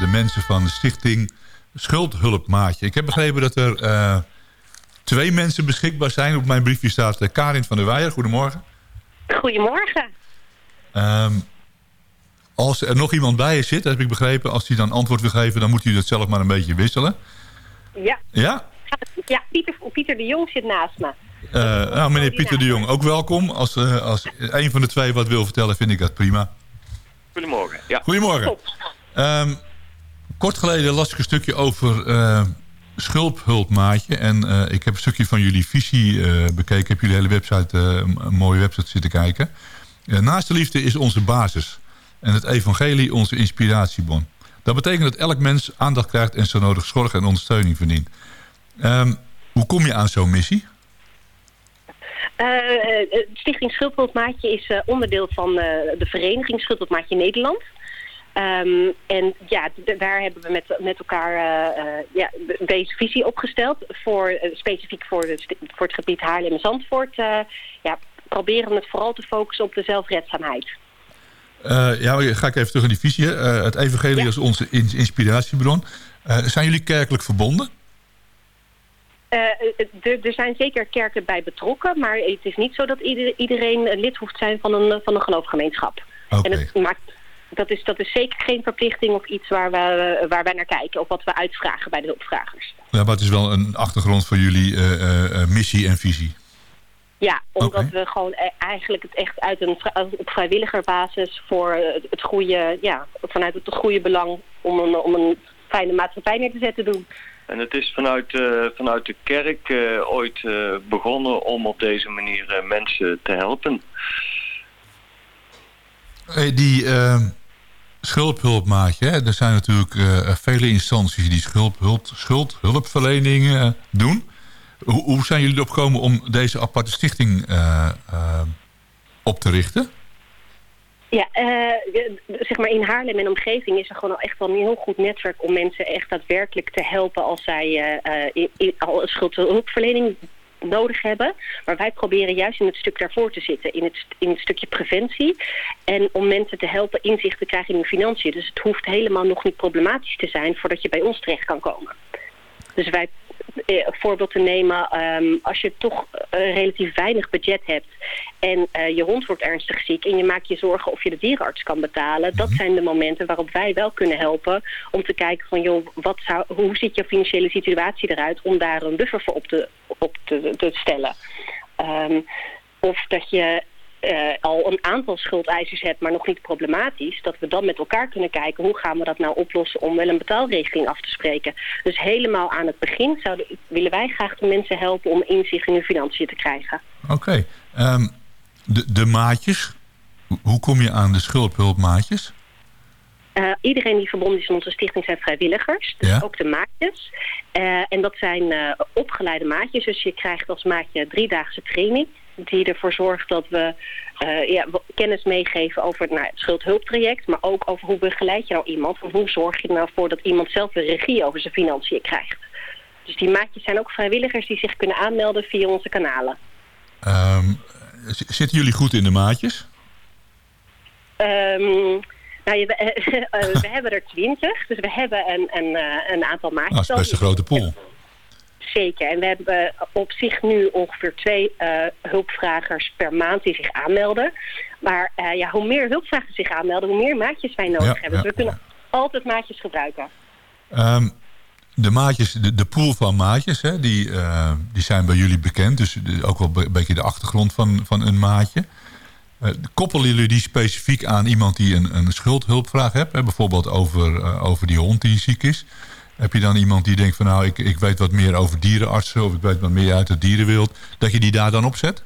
De mensen van de stichting Schuldhulpmaatje. Ik heb begrepen dat er eh, twee mensen beschikbaar zijn. Op mijn briefje staat eh, Karin van der Weijer. Goedemorgen. Goedemorgen. Ehm, als er nog iemand bij je zit, heb ik begrepen... als hij dan antwoord wil geven, dan moet u dat zelf maar een beetje wisselen. Ja, Ja? ja Pieter, Pieter de Jong zit naast me. Eh, nou, meneer Pieter de Jong, ook welkom. Als, eh, als een van de twee wat wil vertellen, vind ik dat prima. Goedemorgen. Ja. Goedemorgen. Top. Kort geleden las ik een stukje over eh schulphulpmaatje. En eh, ik heb een stukje van jullie visie eh, bekeken. Ik heb jullie hele website, een mooie website zitten kijken. Naast de liefde is onze basis. En het evangelie onze inspiratiebron. Dat betekent dat elk mens aandacht krijgt en zo nodig zorg en ondersteuning verdient. Ehm, hoe kom je aan zo'n missie? Stichting Schuldhulpmaatje is onderdeel van de vereniging Schuldhulpmaatje Nederland. Ehm, en ja, daar hebben we met, met elkaar eh, eh, ja, de- deze visie opgesteld. Voor, eh, specifiek voor, de, voor het gebied Haarlem en Zandvoort. eh, ja, proberen we het vooral te focussen op de zelfredzaamheid. Ja, ga ik even terug naar die visie. het evangelie Ja. is onze in- inspiratiebron. Zijn jullie kerkelijk verbonden? Er- zijn zeker kerken bij betrokken, maar het is niet zo dat ieder- iedereen lid hoeft te zijn van een, van een geloofgemeenschap. Oké. En het maakt, dat, is, dat is zeker geen verplichting of iets waar, we, waar wij naar kijken of wat we uitvragen bij de hulpvragers. Ja, maar het is wel een achtergrond voor jullie eh, eh, eh, missie en visie. Ja, omdat we gewoon eigenlijk het echt uit een, op vrijwilligerbasis voor het, goede, ja, vanuit het goede belang om een, om een fijne maatschappij neer te zetten doen. En het is vanuit, eh, vanuit de kerk eh, ooit eh, begonnen om op deze manier eh, mensen te helpen. Hey, die schuldhulpmaatje, er zijn natuurlijk eh, vele instanties die schuldhulp, schuldhulpverleningen eh, doen. Hoe, hoe zijn jullie erop gekomen om deze aparte stichting eh, op te richten? Ja, zeg maar in Haarlem en omgeving is er gewoon al echt wel een heel goed netwerk om mensen echt daadwerkelijk te helpen als zij eh, in, al schuldhulpverlening nodig hebben. Maar wij proberen juist in het stuk daarvoor te zitten, in het, in het stukje preventie. En om mensen te helpen inzicht te krijgen in hun financiën. Dus het hoeft helemaal nog niet problematisch te zijn voordat je bij ons terecht kan komen. Dus wij, een voorbeeld te nemen, ehm, als je toch eh, relatief weinig budget hebt en eh, je hond wordt ernstig ziek en je maakt je zorgen of je de dierenarts kan betalen, dat zijn de momenten waarop wij wel kunnen helpen om te kijken van joh, wat zou, hoe ziet je financiële situatie eruit om daar een buffer voor op te, op te, te stellen. Ehm, of dat je eh, al een aantal schuldeisers hebt, maar nog niet problematisch, dat we dan met elkaar kunnen kijken hoe gaan we dat nou oplossen om wel een betaalregeling af te spreken. Dus helemaal aan het begin zouden, willen wij graag de mensen helpen om inzicht in hun financiën te krijgen. Oké. ehm, de, de maatjes, Hoe- kom je aan de schuldhulpmaatjes? Eh, iedereen die verbonden is in onze stichting zijn vrijwilligers. Dus Ja. ook de maatjes. Eh, en dat zijn opgeleide maatjes. Dus je krijgt als maatje driedaagse training. Die ervoor zorgt dat we eh, ja, kennis meegeven over nou, het schuldhulptraject. Maar ook over hoe begeleid je nou iemand. Hoe zorg je er nou voor dat iemand zelf de regie over zijn financiën krijgt. Dus die maatjes zijn ook vrijwilligers die zich kunnen aanmelden via onze kanalen. Ehm, zitten jullie goed in de maatjes? Ehm, nou, *laughs* eh, we hebben er twintig, dus we hebben een, een, eh, een aantal maatjes. Nou, dat is best een grote pool. Zeker. En we hebben op zich nu ongeveer twee eh, hulpvragers per maand die zich aanmelden. Maar eh, ja, hoe meer hulpvragers zich aanmelden, hoe meer maatjes wij nodig Ja, hebben. ja, dus we kunnen altijd maatjes gebruiken. Ehm, de maatjes, de, de pool van maatjes, hè, die, eh, die zijn bij jullie bekend. Dus ook wel een beetje de achtergrond van, van een maatje. Koppelen jullie die specifiek aan iemand die een, een schuldhulpvraag heeft? Hè? Bijvoorbeeld over, over die hond die ziek is. Heb je dan iemand die denkt van nou, ik, ik weet wat meer over dierenartsen... of ik weet wat meer uit de dierenwereld, dat je die daar dan opzet?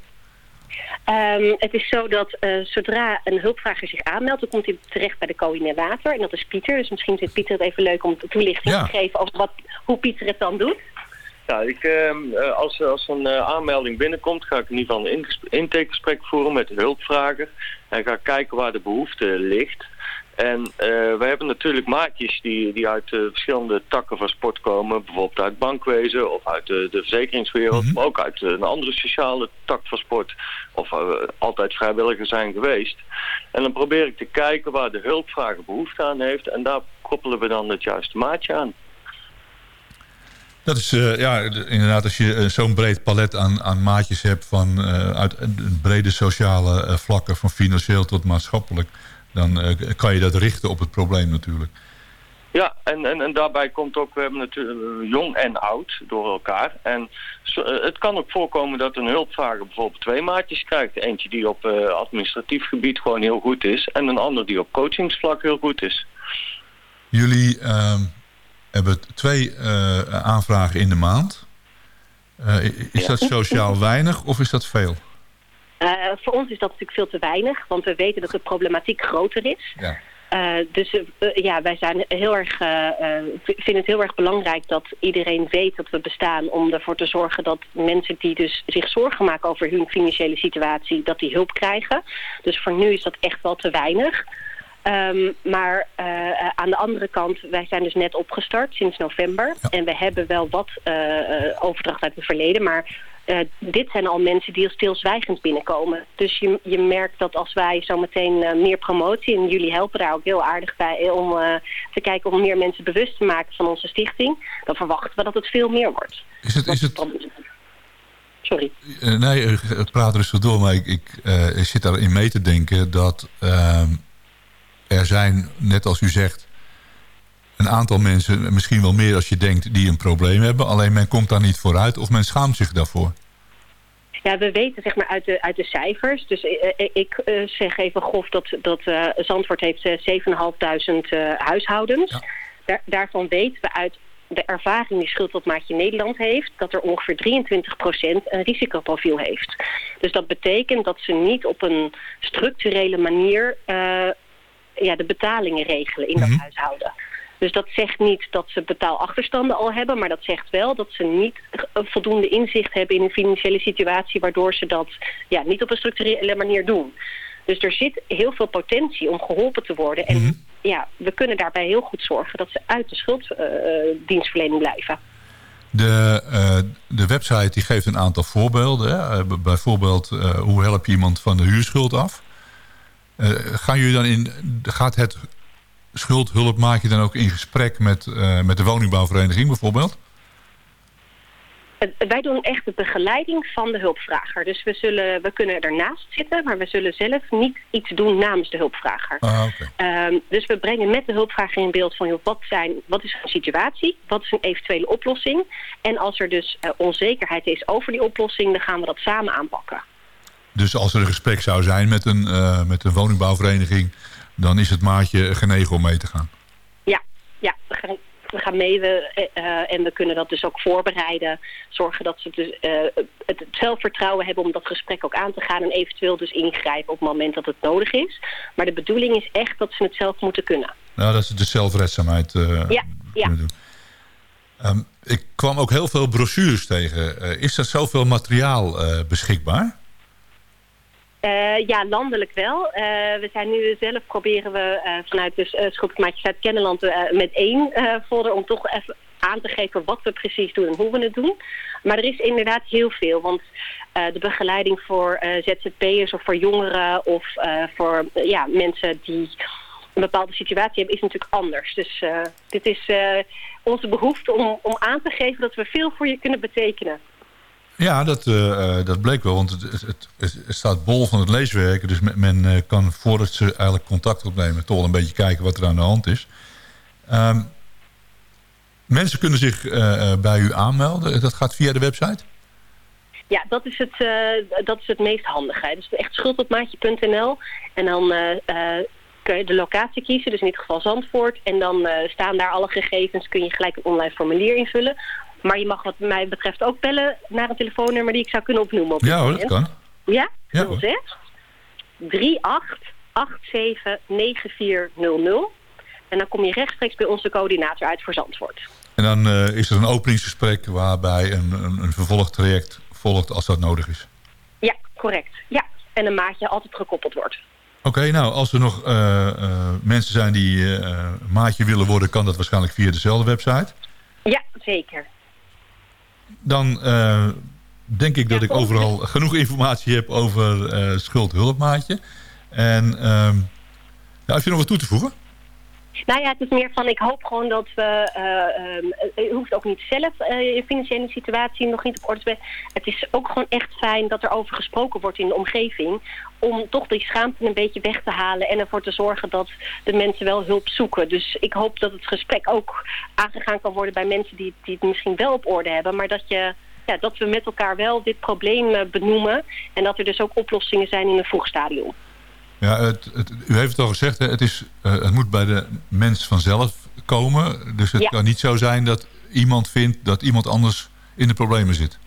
Ehm, het is zo dat eh, zodra een hulpvrager zich aanmeldt, dan komt hij terecht bij de coördinator. En dat is Pieter. Dus misschien vindt Pieter het even leuk om toelichting Ja. te geven over wat, hoe Pieter het dan doet. Ja, ik, ehm, eh, als, als een eh, aanmelding binnenkomt, ga ik in ieder geval een intakegesprek voeren met de hulpvrager. En ga kijken waar de behoefte ligt. En eh, we hebben natuurlijk maatjes die, die uit eh, verschillende takken van sport komen. Bijvoorbeeld uit bankwezen of uit de, de verzekeringswereld. Maar ook uit eh, een andere sociale tak van sport. Of altijd vrijwilliger zijn geweest. En dan probeer ik te kijken waar de hulpvrager behoefte aan heeft. En daar koppelen we dan het juiste maatje aan. Dat is ja, inderdaad als je zo'n breed palet aan, aan maatjes hebt... van eh, uit een brede sociale vlakken, van financieel tot maatschappelijk... dan eh, kan je dat richten op het probleem natuurlijk. Ja, en, en, en daarbij komt ook, we hebben natuurlijk eh, jong en oud door elkaar. En zo- eh, het kan ook voorkomen dat een hulpvrager bijvoorbeeld twee maatjes krijgt. Eentje die op administratief gebied gewoon heel goed is. En een ander die op coachingsvlak heel goed is. Jullie ehm, hebben twee aanvragen in de maand. Is Ja. dat sociaal weinig of is dat veel? Eh, voor ons is dat natuurlijk veel te weinig, want we weten dat de problematiek groter is. Ja. Eh, dus eh, ja, wij zijn heel erg, vinden het heel erg belangrijk dat iedereen weet dat we bestaan om ervoor te zorgen dat mensen die dus zich zorgen maken over hun financiële situatie, dat die hulp krijgen. Dus voor nu is dat echt wel te weinig. Ehm, maar aan de andere kant, wij zijn dus net opgestart sinds november. En we hebben wel wat overdracht uit het verleden. Maar eh, dit zijn al mensen die stilzwijgend binnenkomen. Dus je, je merkt dat als wij zometeen eh, meer promotie... en jullie helpen daar ook heel aardig bij... eh, om te kijken om meer mensen bewust te maken van onze stichting... dan verwachten we dat het veel meer wordt. Is het, is het, Sorry. nee, praat rustig door, maar ik, ik, ik zit daarin mee te denken dat ehm, er zijn, net als u zegt... een aantal mensen, misschien wel meer als je denkt, die een probleem hebben. Alleen men komt daar niet vooruit of men schaamt zich daarvoor. Ja, we weten zeg maar uit de, uit de cijfers. Dus eh, eh, ik eh, zeg even grof dat, dat Zandvoort heeft eh 7.500 eh, huishoudens. Daar, daarvan weten we uit de ervaring die Schuldopmaatje Nederland heeft... dat er ongeveer 23% een risicoprofiel heeft. Dus dat betekent dat ze niet op een structurele manier... ja, de betalingen regelen in dat huishouden. Dus dat zegt niet dat ze betaalachterstanden al hebben, maar dat zegt wel dat ze niet voldoende inzicht hebben in hun financiële situatie, waardoor ze dat ja, niet op een structurele manier doen. Dus er zit heel veel potentie om geholpen te worden. En ja, we kunnen daarbij heel goed zorgen dat ze uit de schulddienstverlening blijven. De, eh, de website die geeft een aantal voorbeelden. Hè? Eh, bijvoorbeeld, eh, hoe help je iemand van de huurschuld af? Gaan jullie dan in, gaat het schuldhulpmaatje dan ook in gesprek met, eh, met de woningbouwvereniging bijvoorbeeld? Eh, Wij doen echt de begeleiding van de hulpvrager. Dus we, zullen, we kunnen ernaast zitten, maar we zullen zelf niet iets doen namens de hulpvrager. Ah. Ehm, dus we brengen met de hulpvrager in beeld van joh, wat, zijn, wat is een situatie, wat is een eventuele oplossing. En als er dus eh, onzekerheid is over die oplossing, dan gaan we dat samen aanpakken. Dus als er een gesprek zou zijn met een, met een woningbouwvereniging... dan is het maatje genegen om mee te gaan. Ja, ja we, gaan, we gaan mee we, eh, en we kunnen dat dus ook voorbereiden. Zorgen dat ze dus, eh, het zelfvertrouwen hebben om dat gesprek ook aan te gaan. En eventueel dus ingrijpen op het moment dat het nodig is. Maar de bedoeling is echt dat ze het zelf moeten kunnen. Nou, dat is de zelfredzaamheid. eh, Ja, ja. doen. Ehm, ik kwam ook heel veel brochures tegen. Is er zoveel materiaal beschikbaar? Eh, ja, landelijk wel. Eh, we zijn nu zelf proberen we eh, vanuit de uh, Schulpmaatjes uit Kenneland met één folder om toch even aan te geven wat we precies doen en hoe we het doen. Maar er is inderdaad heel veel, want de begeleiding voor ZZP'ers of voor jongeren of voor ja, mensen die een bepaalde situatie hebben, is natuurlijk anders. Dus dit is onze behoefte om, om aan te geven dat we veel voor je kunnen betekenen. Ja, dat, eh, eh, dat bleek wel, want het, het, staat bol van het leeswerk. Dus men, eh, kan voordat ze eigenlijk contact opnemen... toch een beetje kijken wat er aan de hand is. Ehm, mensen kunnen zich bij u aanmelden. Dat gaat via de website? Ja, dat is het, eh, dat is het meest handige. Dus echt schuldopmaatje.nl. En dan kun je de locatie kiezen, dus in dit geval Zandvoort. En dan staan daar alle gegevens, kun je gelijk een online formulier invullen. Maar je mag wat mij betreft ook bellen naar een telefoonnummer die ik zou kunnen opnoemen. Op Ja hoor, dat kan. Ja? Ja, hoor. 06 38 87 9400. En dan kom je rechtstreeks bij onze coördinator uit voor Zandvoort. En dan eh, is er een openingsgesprek waarbij een, een, een vervolgtraject volgt als dat nodig is. Ja, correct. Ja. En een maatje altijd gekoppeld wordt. Oké, nou, als er nog eh, eh, mensen zijn die maatje willen worden... kan dat waarschijnlijk via dezelfde website. Ja, zeker. Dan eh, denk ik dat ik overal *laughs* genoeg informatie heb over eh schuldhulpmaatje. En ehm ja, heb je nog wat toe te voegen? Nou ja, het is meer van, ik hoop gewoon dat we, je hoeft ook niet zelf eh, je financiële situatie nog niet op orde te brengen. Het is ook gewoon echt fijn dat er over gesproken wordt in de omgeving. Om toch die schaamte een beetje weg te halen en ervoor te zorgen dat de mensen wel hulp zoeken. Dus ik hoop dat het gesprek ook aangegaan kan worden bij mensen die, die het misschien wel op orde hebben. Maar dat, je, ja, dat we met elkaar wel dit probleem eh, benoemen. En dat er dus ook oplossingen zijn in een vroeg stadium. Ja, het, het, u heeft het al gezegd, hè, het, is, eh, het moet bij de mens vanzelf komen. Dus het Ja. kan niet zo zijn dat iemand vindt dat iemand anders in de problemen zit.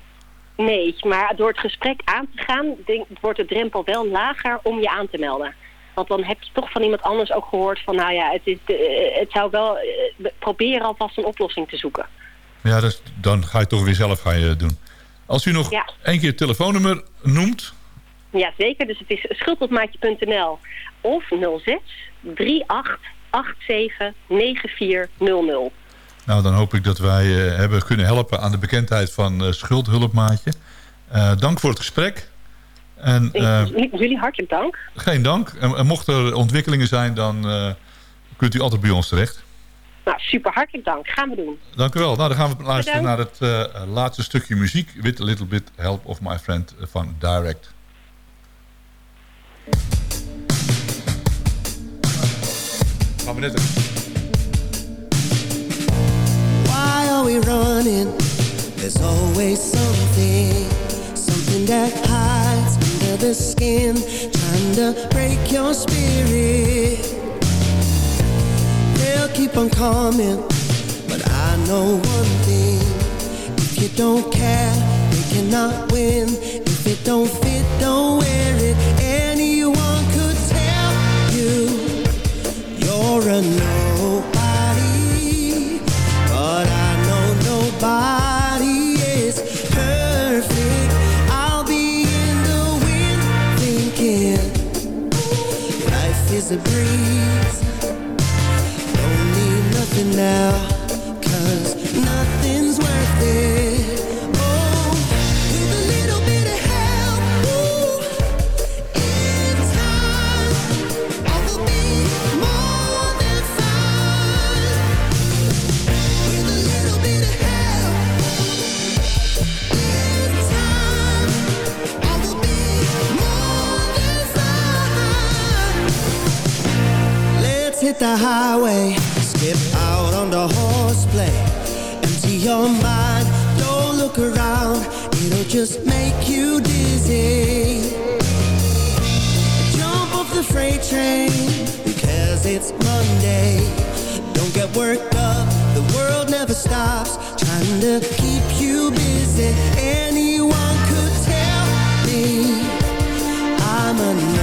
Nee, maar door het gesprek aan te gaan, denk, wordt de drempel wel lager om je aan te melden. Want dan heb je toch van iemand anders ook gehoord van, nou ja, het, is, eh, het zou wel eh, proberen alvast een oplossing te zoeken. Ja, dus dan ga je toch weer zelf gaan je doen. Als u nog Ja. één keer het telefoonnummer noemt... Ja, zeker. Dus het is schuldopmaatje.nl of 06 38 87 9400. Nou, dan hoop ik dat wij eh, hebben kunnen helpen aan de bekendheid van eh, schuldhulpmaatje. Eh, dank voor het gesprek. En Jullie hartelijk dank. geen dank. En, en mocht er ontwikkelingen zijn, dan kunt u altijd bij ons terecht. Nou, super hartelijk dank. Gaan we doen. Dank u wel. Nou, dan gaan we luisteren Bedankt. naar het laatste stukje muziek. With a Little Bit Help of My Friend van Direct. Gaan we net doen. Running? There's always something, something that hides under the skin, trying to break your spirit. They'll keep on coming, but I know one thing: if you don't care, they cannot win. If it don't fit, don't wear it. Anyone could tell you you're a nobody, a breeze. Don't need nothing now, hit the highway. Skip out on the horseplay. Empty your mind, don't look around. It'll just make you dizzy. Jump off the freight train Because it's Monday. Don't get worked up, the world never stops. Trying to keep you busy. Anyone could tell me I'm a